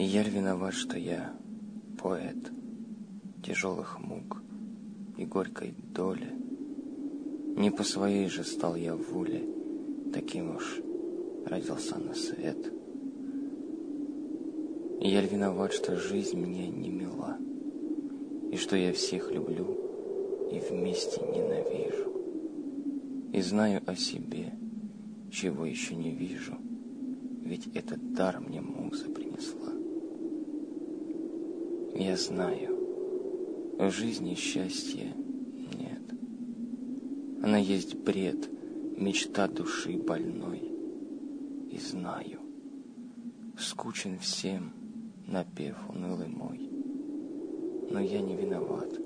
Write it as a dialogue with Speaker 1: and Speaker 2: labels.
Speaker 1: И я виноват, что я поэт тяжелых мук и горькой доли? Не по своей же стал я воле, таким уж родился на свет. И я виноват, что жизнь мне не мила, и что я всех люблю и вместе ненавижу, и знаю о себе, чего еще не вижу, ведь этот дар мне муза принесла. Я знаю, в жизни счастья нет. Она есть бред, мечта души больной. И знаю, скучен всем напев унылый мой. Но я не виноват,